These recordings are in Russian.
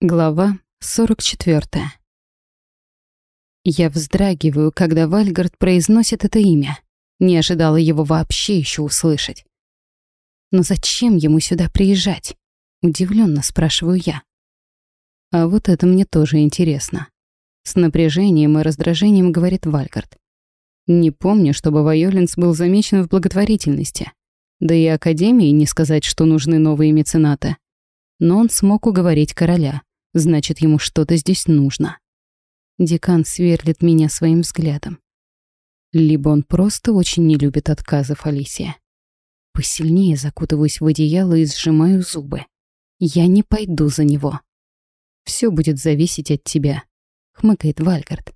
Глава 44. Я вздрагиваю, когда Вальгард произносит это имя. Не ожидала его вообще еще услышать. Но зачем ему сюда приезжать? Удивленно спрашиваю я. А вот это мне тоже интересно. С напряжением и раздражением говорит Вальгард. Не помню, чтобы Вайоленс был замечен в благотворительности. Да и Академии не сказать, что нужны новые меценаты. Но он смог уговорить короля — Значит, ему что-то здесь нужно. Декан сверлит меня своим взглядом. Либо он просто очень не любит отказов Алисия. Посильнее закутываюсь в одеяло и сжимаю зубы. Я не пойду за него. Все будет зависеть от тебя, хмыкает Вальгард.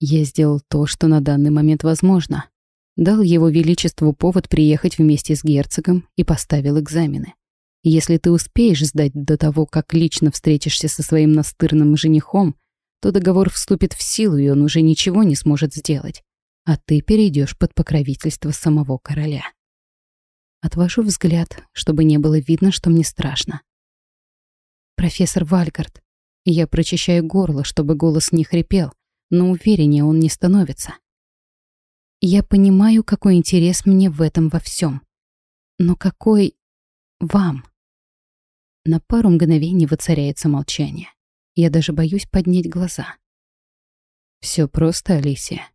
Я сделал то, что на данный момент возможно. Дал его величеству повод приехать вместе с герцогом и поставил экзамены. Если ты успеешь сдать до того, как лично встретишься со своим настырным женихом, то договор вступит в силу, и он уже ничего не сможет сделать, а ты перейдешь под покровительство самого короля. Отвожу взгляд, чтобы не было видно, что мне страшно. «Профессор Вальгард». Я прочищаю горло, чтобы голос не хрипел, но увереннее он не становится. Я понимаю, какой интерес мне в этом во всем. Но какой вам? На пару мгновений воцаряется молчание. Я даже боюсь поднять глаза. Все просто, Алисия.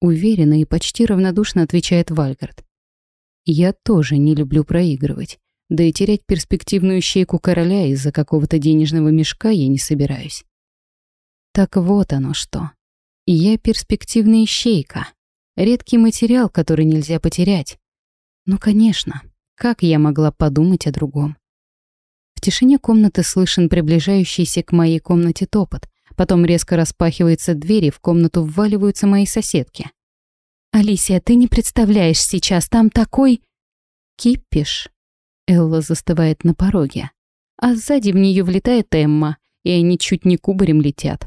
Уверенно и почти равнодушно отвечает Вальгард. Я тоже не люблю проигрывать. Да и терять перспективную щейку короля из-за какого-то денежного мешка я не собираюсь. Так вот оно что. Я перспективная щейка. Редкий материал, который нельзя потерять. Ну, конечно, как я могла подумать о другом? Тишине комнаты слышен приближающийся к моей комнате топот. Потом резко распахивается дверь, и в комнату вваливаются мои соседки. «Алисия, ты не представляешь сейчас, там такой...» «Кипиш». Элла застывает на пороге. А сзади в нее влетает Эмма, и они чуть не кубарем летят.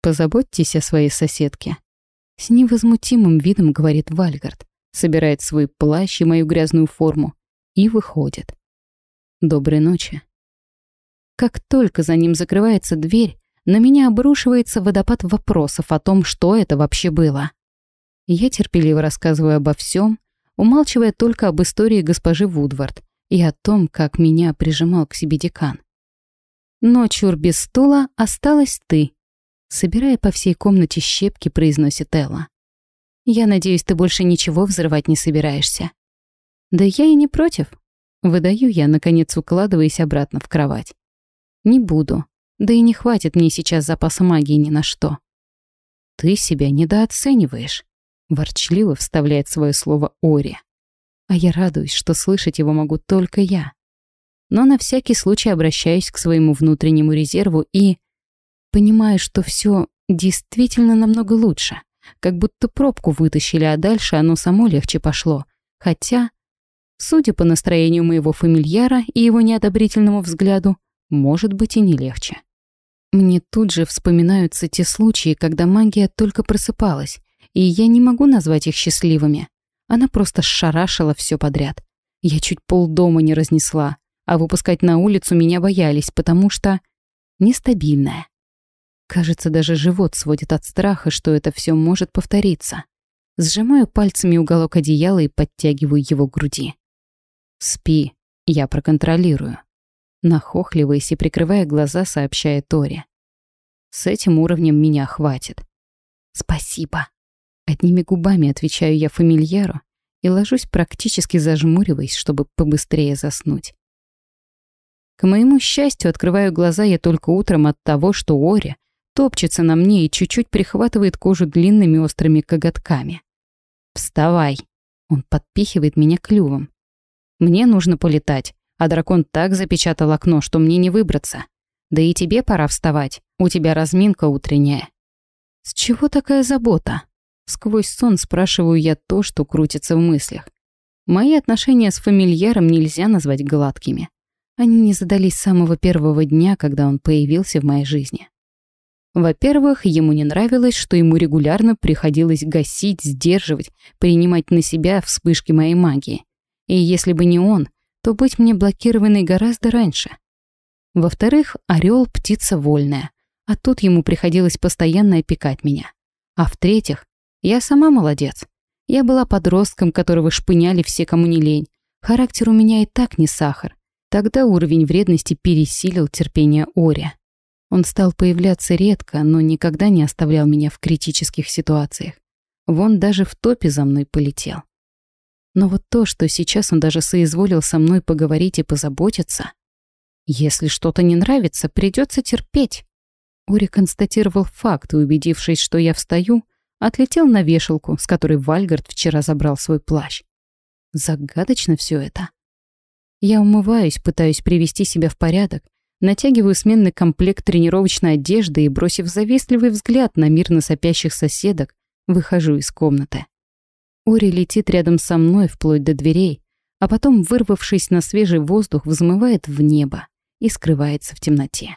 «Позаботьтесь о своей соседке». С невозмутимым видом говорит Вальгард, собирает свой плащ и мою грязную форму и выходит. «Доброй ночи». Как только за ним закрывается дверь, на меня обрушивается водопад вопросов о том, что это вообще было. Я терпеливо рассказываю обо всем, умалчивая только об истории госпожи Вудвард и о том, как меня прижимал к себе декан. Но чур без стула осталась ты. Собирая по всей комнате щепки, произносит Элла. Я надеюсь, ты больше ничего взрывать не собираешься. Да я и не против. Выдаю я, наконец укладываясь обратно в кровать. Не буду. Да и не хватит мне сейчас запаса магии ни на что. Ты себя недооцениваешь. Ворчливо вставляет свое слово Ори. А я радуюсь, что слышать его могу только я. Но на всякий случай обращаюсь к своему внутреннему резерву и... Понимаю, что все действительно намного лучше. Как будто пробку вытащили, а дальше оно само легче пошло. Хотя, судя по настроению моего фамильяра и его неодобрительному взгляду, может быть и не легче. Мне тут же вспоминаются те случаи, когда магия только просыпалась, и я не могу назвать их счастливыми. Она просто шарашила все подряд. Я чуть полдома не разнесла, а выпускать на улицу меня боялись, потому что... нестабильная. Кажется, даже живот сводит от страха, что это все может повториться. Сжимаю пальцами уголок одеяла и подтягиваю его к груди. «Спи, я проконтролирую». Нахохливаясь и прикрывая глаза, сообщает Тори. «С этим уровнем меня хватит». «Спасибо». Одними губами отвечаю я фамильяру и ложусь практически зажмуриваясь, чтобы побыстрее заснуть. К моему счастью, открываю глаза я только утром от того, что Ори топчется на мне и чуть-чуть прихватывает кожу длинными острыми коготками. «Вставай!» Он подпихивает меня клювом. «Мне нужно полетать а дракон так запечатал окно, что мне не выбраться. Да и тебе пора вставать, у тебя разминка утренняя. С чего такая забота? Сквозь сон спрашиваю я то, что крутится в мыслях. Мои отношения с фамильяром нельзя назвать гладкими. Они не задались с самого первого дня, когда он появился в моей жизни. Во-первых, ему не нравилось, что ему регулярно приходилось гасить, сдерживать, принимать на себя вспышки моей магии. И если бы не он, то быть мне блокированной гораздо раньше. Во-вторых, орел птица вольная, а тут ему приходилось постоянно опекать меня. А в-третьих, я сама молодец. Я была подростком, которого шпыняли все, кому не лень. Характер у меня и так не сахар. Тогда уровень вредности пересилил терпение Ори. Он стал появляться редко, но никогда не оставлял меня в критических ситуациях. Вон даже в топе за мной полетел. Но вот то, что сейчас он даже соизволил со мной поговорить и позаботиться... Если что-то не нравится, придется терпеть. Ори констатировал факт и, убедившись, что я встаю, отлетел на вешалку, с которой Вальгард вчера забрал свой плащ. Загадочно все это. Я умываюсь, пытаюсь привести себя в порядок, натягиваю сменный комплект тренировочной одежды и, бросив завистливый взгляд на мирно сопящих соседок, выхожу из комнаты. Ори летит рядом со мной вплоть до дверей, а потом, вырвавшись на свежий воздух, взмывает в небо и скрывается в темноте.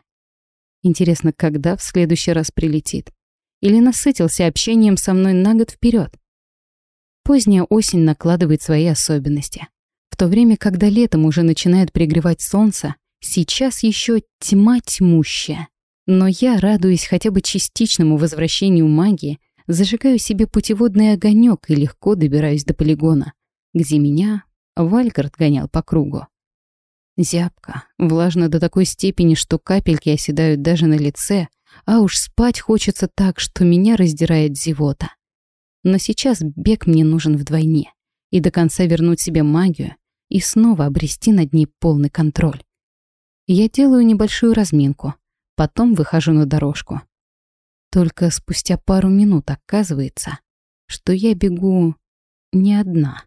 Интересно, когда в следующий раз прилетит? Или насытился общением со мной на год вперед? Поздняя осень накладывает свои особенности. В то время, когда летом уже начинает пригревать солнце, сейчас еще тьма тьмущая. Но я, радуясь хотя бы частичному возвращению магии, зажигаю себе путеводный огонек и легко добираюсь до полигона, где меня Вальгард гонял по кругу. Зябко, влажно до такой степени, что капельки оседают даже на лице, а уж спать хочется так, что меня раздирает зевота. Но сейчас бег мне нужен вдвойне, и до конца вернуть себе магию, и снова обрести над ней полный контроль. Я делаю небольшую разминку, потом выхожу на дорожку. Только спустя пару минут оказывается, что я бегу не одна.